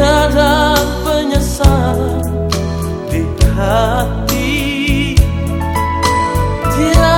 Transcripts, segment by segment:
رابس دکھاتی دیا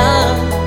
love.